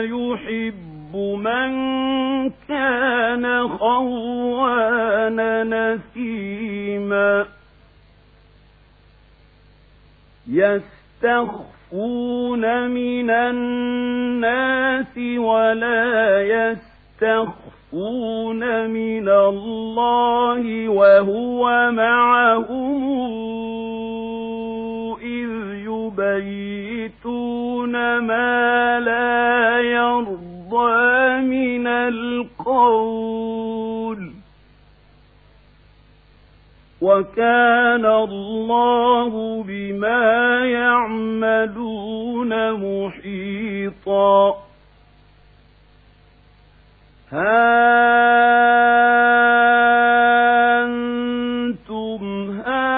يحب من كان خوانا نسيما. يستخفون من الناس ولا يستخفون من الله وهو معهم إذ يبيتون ما لا القول. وكان الله بما يعملون محيطا. ها أنتم هؤلاء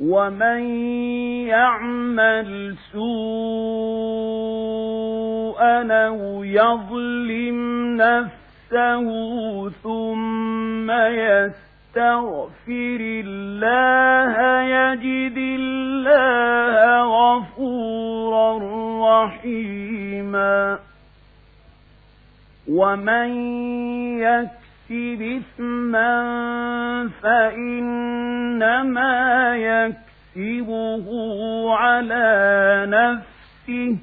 ومن يعمل سوءا أو يظلم نفسه ثم يستغفر الله يجد الله غفورا رحيما ومن يكسب إثما فإنما يكسبه على نفسه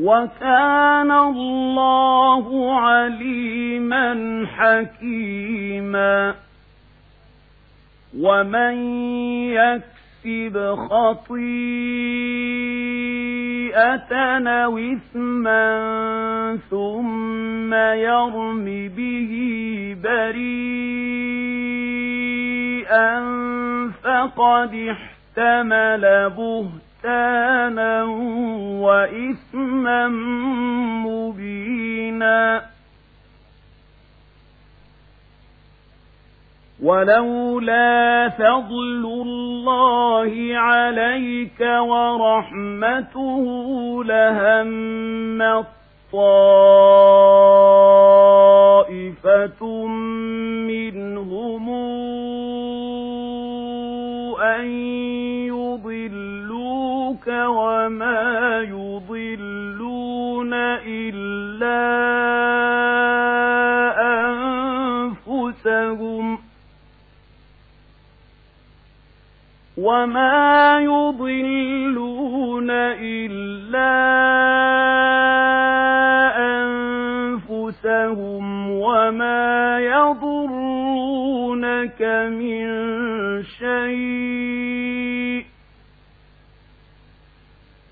وكان الله عليما حكيما. ومن يكسب خطيئة أو إثما ثم يرم به بريئا فقد احتمل بهتانا وإثما مبينا. ولولا فضل الله عليك ورحمته لهم طائفة يضلوك وما يضلون إلا أنفسهم وما يضلون إلا أنفسهم وما يضرونك من